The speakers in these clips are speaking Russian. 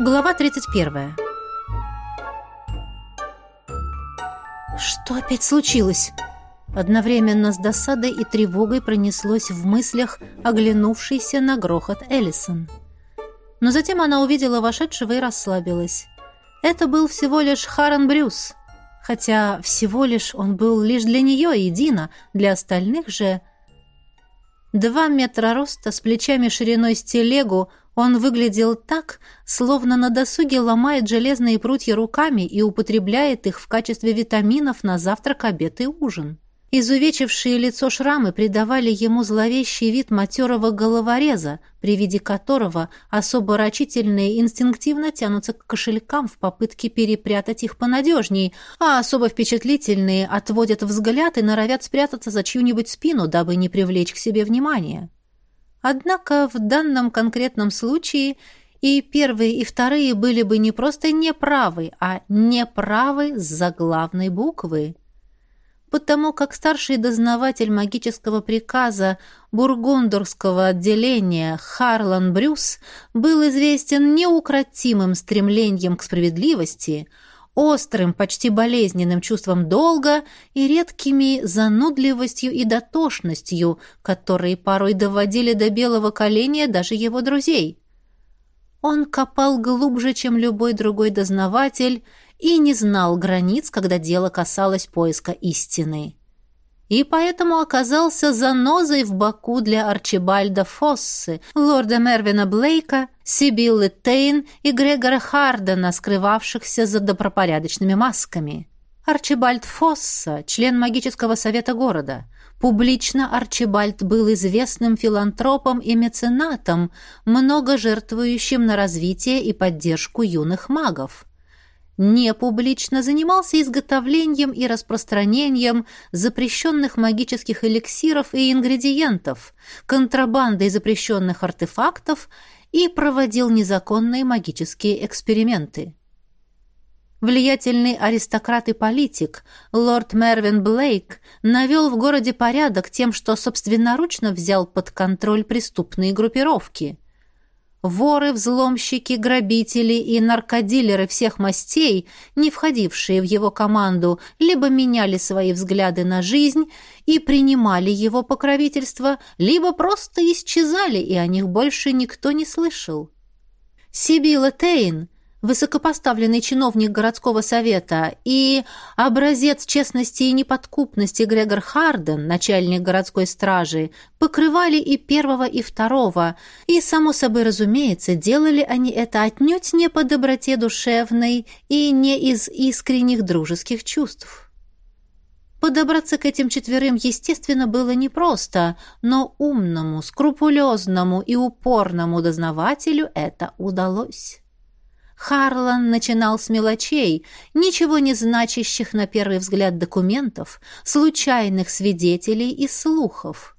Глава 31. Что опять случилось? Одновременно с досадой и тревогой пронеслось в мыслях оглянувшийся на грохот Эллисон. Но затем она увидела вошедшего и расслабилась. Это был всего лишь Харрен Брюс, хотя всего лишь он был лишь для нее и Дина, для остальных же... Два метра роста с плечами шириной с телегу, он выглядел так, словно на досуге ломает железные прутья руками и употребляет их в качестве витаминов на завтрак, обед и ужин. Изувечившие лицо шрамы придавали ему зловещий вид матерого головореза, при виде которого особо рачительные инстинктивно тянутся к кошелькам в попытке перепрятать их понадежней, а особо впечатлительные отводят взгляд и норовят спрятаться за чью-нибудь спину, дабы не привлечь к себе внимания. Однако в данном конкретном случае и первые, и вторые были бы не просто неправы, а неправы с заглавной буквы – потому как старший дознаватель магического приказа бургундорского отделения Харлан Брюс был известен неукротимым стремлением к справедливости, острым, почти болезненным чувством долга и редкими занудливостью и дотошностью, которые порой доводили до белого коленя даже его друзей. Он копал глубже, чем любой другой дознаватель, и не знал границ, когда дело касалось поиска истины. И поэтому оказался занозой в боку для Арчибальда Фоссы, лорда Мервина Блейка, Сибиллы Тейн и Грегора Хардена, скрывавшихся за добропорядочными масками. Арчибальд Фосса, член магического совета города. Публично Арчибальд был известным филантропом и меценатом, много жертвующим на развитие и поддержку юных магов не публично занимался изготовлением и распространением запрещенных магических эликсиров и ингредиентов, контрабандой запрещенных артефактов и проводил незаконные магические эксперименты. Влиятельный аристократ и политик, лорд Мервин Блейк, навел в городе порядок тем, что собственноручно взял под контроль преступные группировки – Воры, взломщики, грабители и наркодилеры всех мастей, не входившие в его команду, либо меняли свои взгляды на жизнь и принимали его покровительство, либо просто исчезали, и о них больше никто не слышал. Сибила Тейн, высокопоставленный чиновник городского совета, и образец честности и неподкупности Грегор Харден, начальник городской стражи, покрывали и первого, и второго, и, само собой разумеется, делали они это отнюдь не по доброте душевной и не из искренних дружеских чувств. Подобраться к этим четверым, естественно, было непросто, но умному, скрупулезному и упорному дознавателю это удалось. Харлан начинал с мелочей, ничего не значащих на первый взгляд документов, случайных свидетелей и слухов.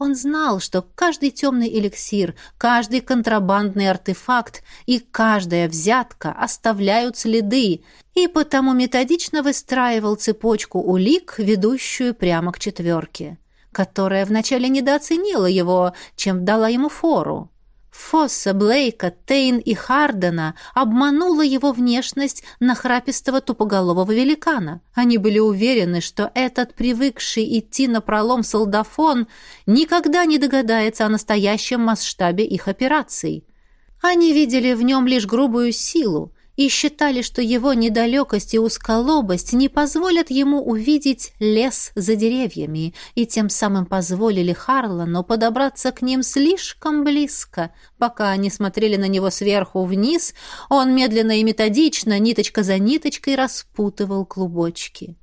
Он знал, что каждый темный эликсир, каждый контрабандный артефакт и каждая взятка оставляют следы, и потому методично выстраивал цепочку улик, ведущую прямо к четверке, которая вначале недооценила его, чем дала ему фору. Фосса, Блейка, Тейн и Хардена обманула его внешность нахрапистого тупоголового великана. Они были уверены, что этот привыкший идти на пролом солдафон никогда не догадается о настоящем масштабе их операций. Они видели в нем лишь грубую силу, и считали, что его недалекость и узколобость не позволят ему увидеть лес за деревьями, и тем самым позволили Харлану подобраться к ним слишком близко. Пока они смотрели на него сверху вниз, он медленно и методично, ниточка за ниточкой, распутывал клубочки.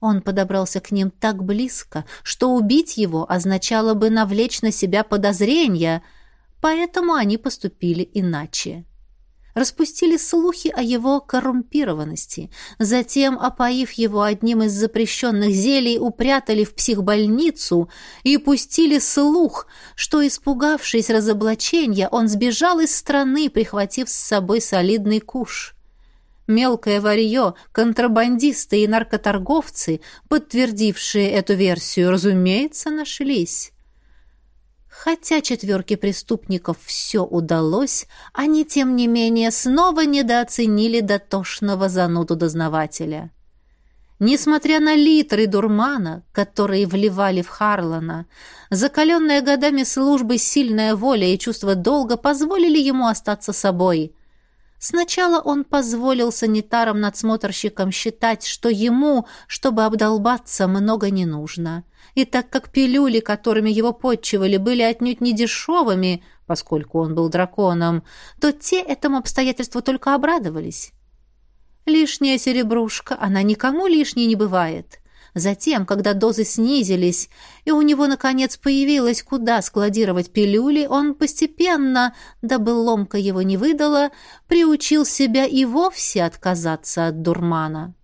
Он подобрался к ним так близко, что убить его означало бы навлечь на себя подозрения, поэтому они поступили иначе распустили слухи о его коррумпированности. Затем, опоив его одним из запрещенных зелий, упрятали в психбольницу и пустили слух, что, испугавшись разоблачения, он сбежал из страны, прихватив с собой солидный куш. Мелкое варье, контрабандисты и наркоторговцы, подтвердившие эту версию, разумеется, нашлись. Хотя четверке преступников все удалось, они, тем не менее, снова недооценили дотошного зануду дознавателя. Несмотря на литры дурмана, которые вливали в Харлана, закаленная годами службы сильная воля и чувство долга позволили ему остаться собой. Сначала он позволил санитарам-надсмотрщикам считать, что ему, чтобы обдолбаться, много не нужно. И так как пилюли, которыми его подчивали, были отнюдь не дешевыми, поскольку он был драконом, то те этому обстоятельству только обрадовались. Лишняя серебрушка, она никому лишней не бывает. Затем, когда дозы снизились, и у него, наконец, появилось, куда складировать пилюли, он постепенно, дабы ломка его не выдала, приучил себя и вовсе отказаться от дурмана.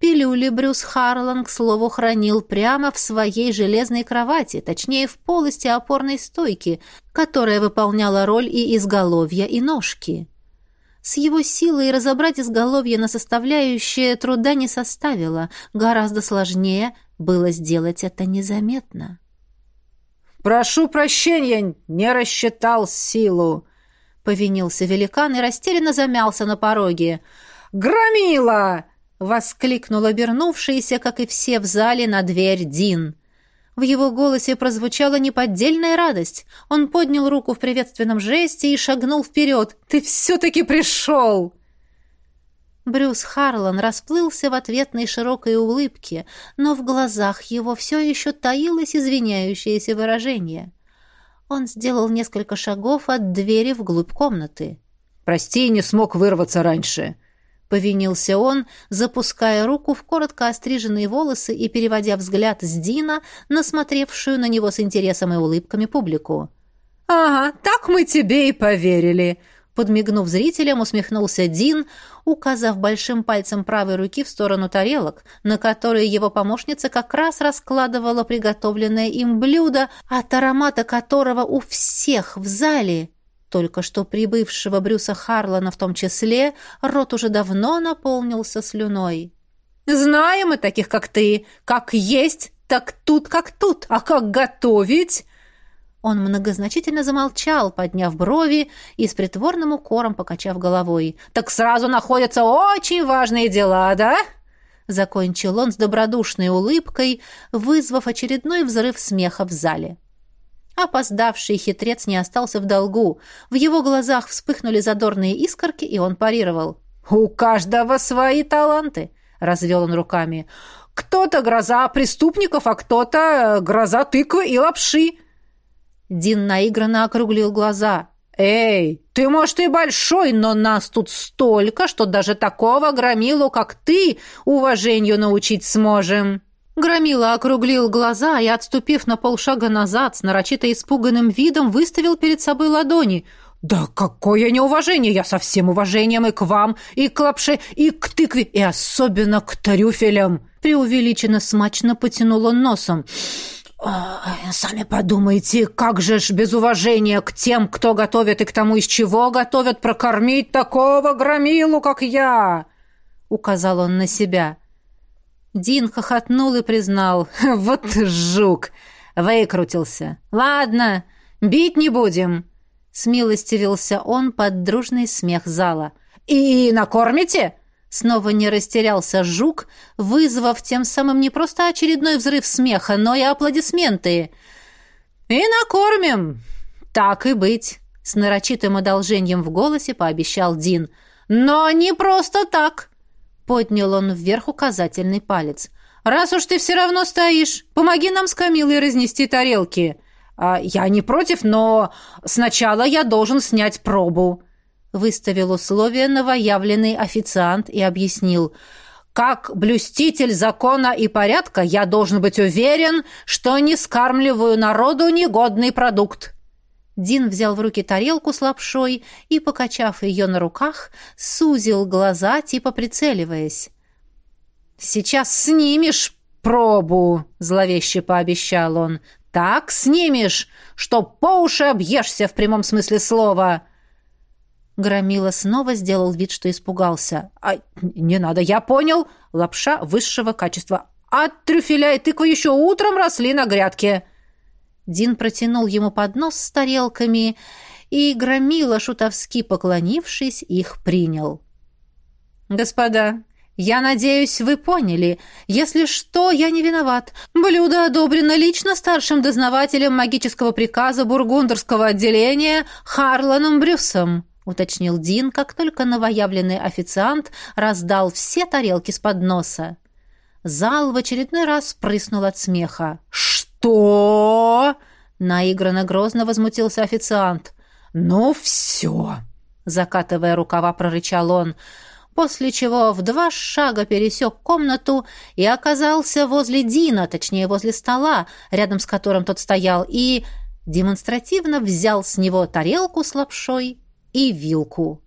Пилюли Брюс Харлан, к слову, хранил прямо в своей железной кровати, точнее, в полости опорной стойки, которая выполняла роль и изголовья, и ножки. С его силой разобрать изголовье на составляющие труда не составило. Гораздо сложнее было сделать это незаметно. «Прошу прощения, не рассчитал силу», — повинился великан и растерянно замялся на пороге. «Громила!» — воскликнул обернувшийся, как и все в зале, на дверь Дин. В его голосе прозвучала неподдельная радость. Он поднял руку в приветственном жесте и шагнул вперед. «Ты все-таки пришел!» Брюс Харлан расплылся в ответной широкой улыбке, но в глазах его все еще таилось извиняющееся выражение. Он сделал несколько шагов от двери вглубь комнаты. «Прости, не смог вырваться раньше», — повинился он, запуская руку в коротко остриженные волосы и переводя взгляд с Дина на смотревшую на него с интересом и улыбками публику. «Ага, так мы тебе и поверили!» Подмигнув зрителям, усмехнулся Дин, указав большим пальцем правой руки в сторону тарелок, на которые его помощница как раз раскладывала приготовленное им блюдо, от аромата которого у всех в зале только что прибывшего Брюса Харлана в том числе, рот уже давно наполнился слюной. «Знаем мы таких, как ты. Как есть, так тут, как тут. А как готовить?» Он многозначительно замолчал, подняв брови и с притворным укором покачав головой. «Так сразу находятся очень важные дела, да?» Закончил он с добродушной улыбкой, вызвав очередной взрыв смеха в зале. Опоздавший хитрец не остался в долгу. В его глазах вспыхнули задорные искорки, и он парировал. «У каждого свои таланты», — развел он руками. «Кто-то гроза преступников, а кто-то гроза тыквы и лапши». Дин наигранно округлил глаза. «Эй, ты, может, и большой, но нас тут столько, что даже такого громилу, как ты, уважению научить сможем». Громила округлил глаза и, отступив на полшага назад, с нарочито испуганным видом выставил перед собой ладони. «Да какое неуважение! Я со всем уважением и к вам, и к лапше, и к тыкве, и особенно к трюфелям!» Преувеличенно смачно потянул он носом. «Сами подумайте, как же ж без уважения к тем, кто готовит и к тому, из чего готовят, прокормить такого громилу, как я!» Указал он на себя. Дин хохотнул и признал. «Вот жук! Выкрутился. Ладно, бить не будем!» Смилостивился он под дружный смех зала. «И накормите?» Снова не растерялся жук, вызвав тем самым не просто очередной взрыв смеха, но и аплодисменты. «И накормим!» «Так и быть!» С нарочитым одолжением в голосе пообещал Дин. «Но не просто так!» Поднял он вверх указательный палец. «Раз уж ты все равно стоишь, помоги нам с Камилой разнести тарелки. А, я не против, но сначала я должен снять пробу». Выставил условие новоявленный официант и объяснил. «Как блюститель закона и порядка я должен быть уверен, что не скармливаю народу негодный продукт». Дин взял в руки тарелку с лапшой и, покачав ее на руках, сузил глаза, типа прицеливаясь. «Сейчас снимешь пробу», — зловеще пообещал он. «Так снимешь, что по уши объешься в прямом смысле слова». Громила снова сделал вид, что испугался. «А, не надо, я понял. Лапша высшего качества. А трюфеля и тыква еще утром росли на грядке». Дин протянул ему поднос с тарелками, и Громила, шутовски поклонившись, их принял. «Господа, я надеюсь, вы поняли. Если что, я не виноват. Блюдо одобрено лично старшим дознавателем магического приказа бургундерского отделения Харланом Брюсом», уточнил Дин, как только новоявленный официант раздал все тарелки с подноса. Зал в очередной раз прыснул от смеха. «Что?» — наигранно грозно возмутился официант. «Ну все!» — закатывая рукава, прорычал он, после чего в два шага пересек комнату и оказался возле Дина, точнее, возле стола, рядом с которым тот стоял, и демонстративно взял с него тарелку с лапшой и вилку.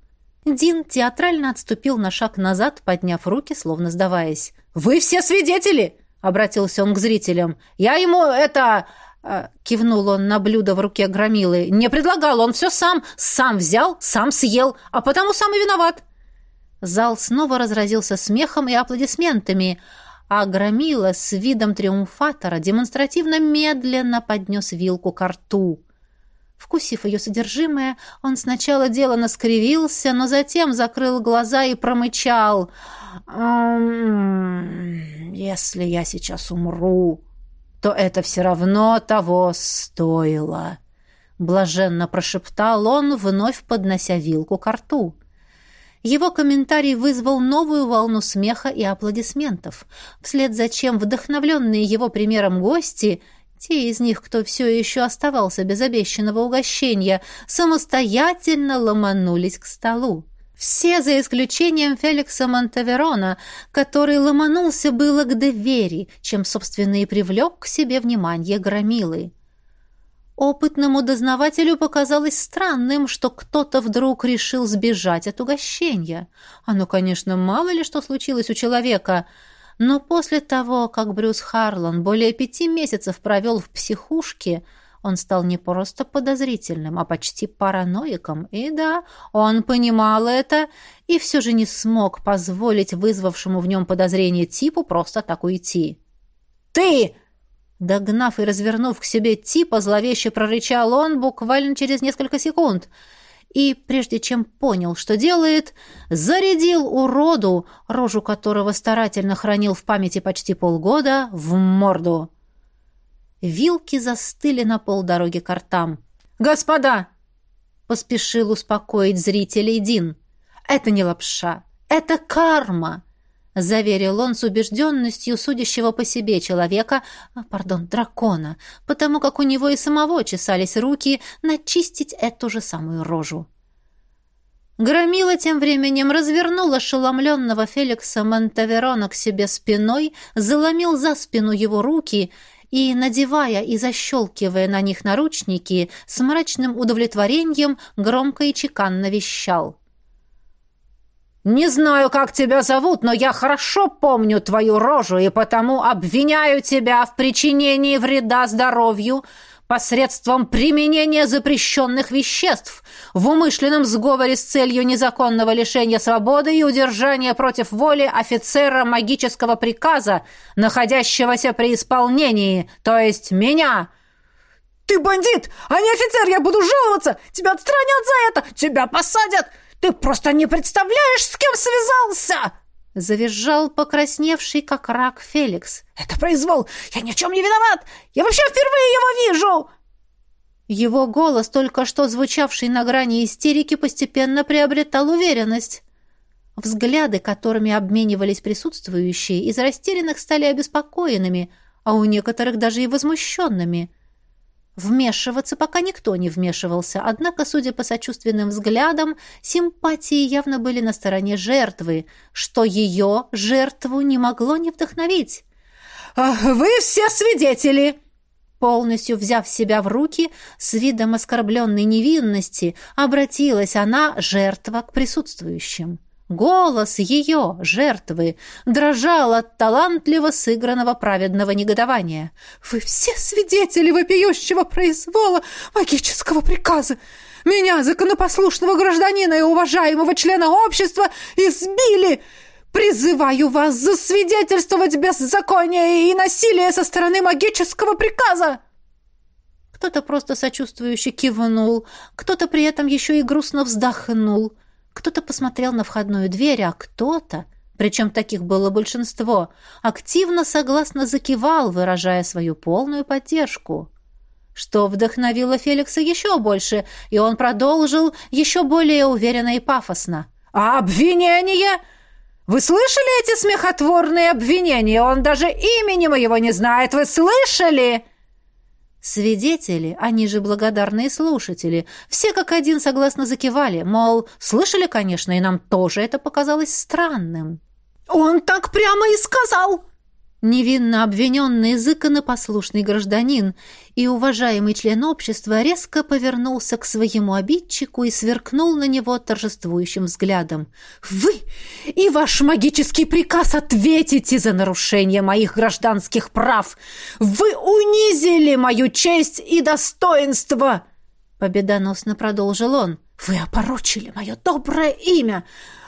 Дин театрально отступил на шаг назад, подняв руки, словно сдаваясь. «Вы все свидетели!» — обратился он к зрителям. «Я ему это...» а, — кивнул он на блюдо в руке громилы. «Не предлагал, он все сам. Сам взял, сам съел, а потому сам и виноват». Зал снова разразился смехом и аплодисментами, а громила с видом триумфатора демонстративно медленно поднес вилку к рту. Вкусив ее содержимое, он сначала делано скривился, но затем закрыл глаза и промычал. «Если я сейчас умру, то это все равно того стоило», — блаженно прошептал он, вновь поднося вилку к рту. Его комментарий вызвал новую волну смеха и аплодисментов, вслед за чем вдохновленные его примером гости — те из них, кто все еще оставался без обещанного угощения, самостоятельно ломанулись к столу. Все, за исключением Феликса Монтаверона, который ломанулся было к двери, чем, собственно, и привлек к себе внимание громилы. Опытному дознавателю показалось странным, что кто-то вдруг решил сбежать от угощения. Оно, конечно, мало ли что случилось у человека — но после того, как Брюс Харлан более пяти месяцев провел в психушке, он стал не просто подозрительным, а почти параноиком. И да, он понимал это и все же не смог позволить вызвавшему в нем подозрение типу просто так уйти. «Ты!» Догнав и развернув к себе типа, зловеще прорычал он буквально через несколько секунд — и, прежде чем понял, что делает, зарядил уроду, рожу которого старательно хранил в памяти почти полгода, в морду. Вилки застыли на полдороги к ртам. «Господа!» — поспешил успокоить зрителей Дин. «Это не лапша, это карма!» Заверил он с убежденностью судящего по себе человека, а, пардон, дракона, потому как у него и самого чесались руки начистить эту же самую рожу. Громила тем временем развернул ошеломленного Феликса Монтаверона к себе спиной, заломил за спину его руки и, надевая и защелкивая на них наручники, с мрачным удовлетворением громко и чеканно вещал. «Не знаю, как тебя зовут, но я хорошо помню твою рожу и потому обвиняю тебя в причинении вреда здоровью посредством применения запрещенных веществ в умышленном сговоре с целью незаконного лишения свободы и удержания против воли офицера магического приказа, находящегося при исполнении, то есть меня». «Ты бандит, а не офицер! Я буду жаловаться! Тебя отстранят за это! Тебя посадят! Ты просто не представляешь, с кем связался!» Завизжал покрасневший, как рак, Феликс. «Это произвол! Я ни в чем не виноват! Я вообще впервые его вижу!» Его голос, только что звучавший на грани истерики, постепенно приобретал уверенность. Взгляды, которыми обменивались присутствующие, из растерянных стали обеспокоенными, а у некоторых даже и возмущенными. Вмешиваться пока никто не вмешивался, однако, судя по сочувственным взглядам, симпатии явно были на стороне жертвы, что ее, жертву, не могло не вдохновить. «Вы все свидетели!» Полностью взяв себя в руки, с видом оскорбленной невинности, обратилась она, жертва, к присутствующим. Голос ее, жертвы, дрожал от талантливо сыгранного праведного негодования. «Вы все свидетели вопиющего произвола магического приказа! Меня, законопослушного гражданина и уважаемого члена общества, избили!» Призываю вас засвидетельствовать беззаконие и насилие со стороны магического приказа!» Кто-то просто сочувствующе кивнул, кто-то при этом еще и грустно вздохнул, кто-то посмотрел на входную дверь, а кто-то, причем таких было большинство, активно согласно закивал, выражая свою полную поддержку. Что вдохновило Феликса еще больше, и он продолжил еще более уверенно и пафосно. «А обвинение? Вы слышали эти смехотворные обвинения? Он даже имени моего не знает. Вы слышали?» Свидетели, они же благодарные слушатели, все как один согласно закивали, мол, слышали, конечно, и нам тоже это показалось странным. «Он так прямо и сказал!» Невинно обвиненный законопослушный гражданин и уважаемый член общества резко повернулся к своему обидчику и сверкнул на него торжествующим взглядом. «Вы и ваш магический приказ ответите за нарушение моих гражданских прав! Вы унизили мою честь и достоинство!» Победоносно продолжил он. «Вы опорочили мое доброе имя!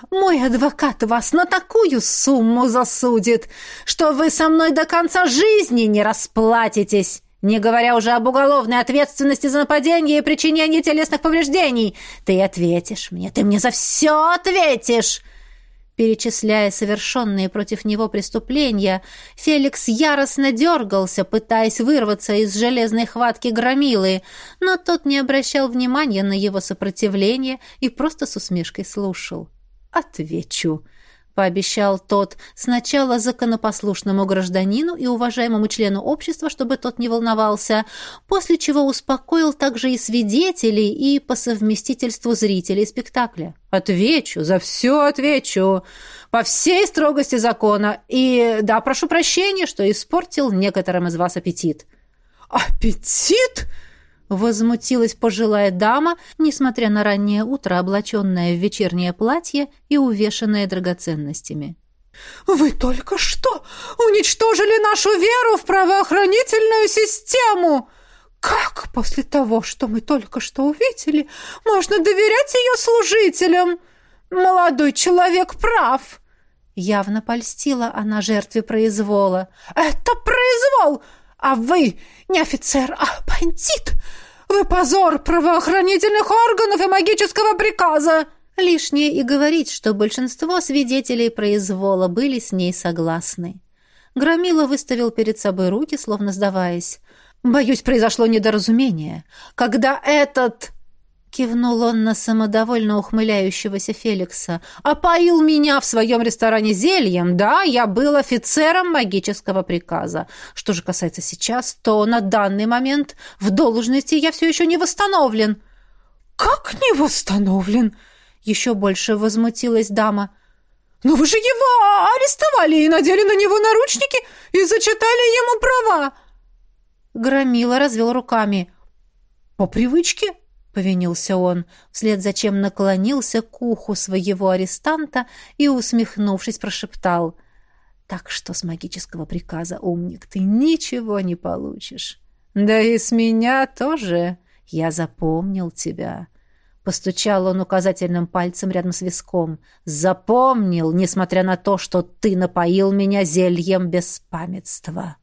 Мой адвокат вас на такую сумму засудит, что вы со мной до конца жизни не расплатитесь, не говоря уже об уголовной ответственности за нападение и причинение телесных повреждений. Ты ответишь мне, ты мне за все ответишь!» Перечисляя совершенные против него преступления, Феликс яростно дергался, пытаясь вырваться из железной хватки громилы, но тот не обращал внимания на его сопротивление и просто с усмешкой слушал. «Отвечу», — пообещал тот сначала законопослушному гражданину и уважаемому члену общества, чтобы тот не волновался, после чего успокоил также и свидетелей, и по совместительству зрителей спектакля. «Отвечу, за все отвечу, по всей строгости закона, и да, прошу прощения, что испортил некоторым из вас аппетит». «Аппетит?» Возмутилась пожилая дама, несмотря на раннее утро, облаченная в вечернее платье и увешанная драгоценностями. «Вы только что уничтожили нашу веру в правоохранительную систему! Как после того, что мы только что увидели, можно доверять ее служителям? Молодой человек прав!» Явно польстила она жертве произвола. «Это произвол! А вы не офицер, а бандит! Вы позор правоохранительных органов и магического приказа!» Лишнее и говорить, что большинство свидетелей произвола были с ней согласны. Громила выставил перед собой руки, словно сдаваясь. «Боюсь, произошло недоразумение. Когда этот...» Кивнул он на самодовольно ухмыляющегося Феликса. «Опоил меня в своем ресторане зельем. Да, я был офицером магического приказа. Что же касается сейчас, то на данный момент в должности я все еще не восстановлен». «Как не восстановлен?» Еще больше возмутилась дама. «Но вы же его арестовали и надели на него наручники и зачитали ему права!» Громила развел руками. «По привычке?» — повинился он, вслед за чем наклонился к уху своего арестанта и, усмехнувшись, прошептал. «Так что с магического приказа, умник, ты ничего не получишь. Да и с меня тоже. Я запомнил тебя». Постучал он указательным пальцем рядом с виском. «Запомнил, несмотря на то, что ты напоил меня зельем беспамятства».